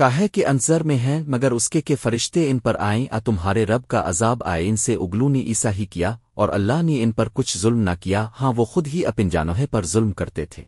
کا ہے کہ انصر میں ہیں، مگر اس کے کہ فرشتے ان پر آئیں، آ تمہارے رب کا عذاب آئے، ان سے اگلو نے عیسا ہی کیا، اور اللہ نے ان پر کچھ ظلم نہ کیا۔ ہاں وہ خود ہی اپن جانوہے پر ظلم کرتے تھے۔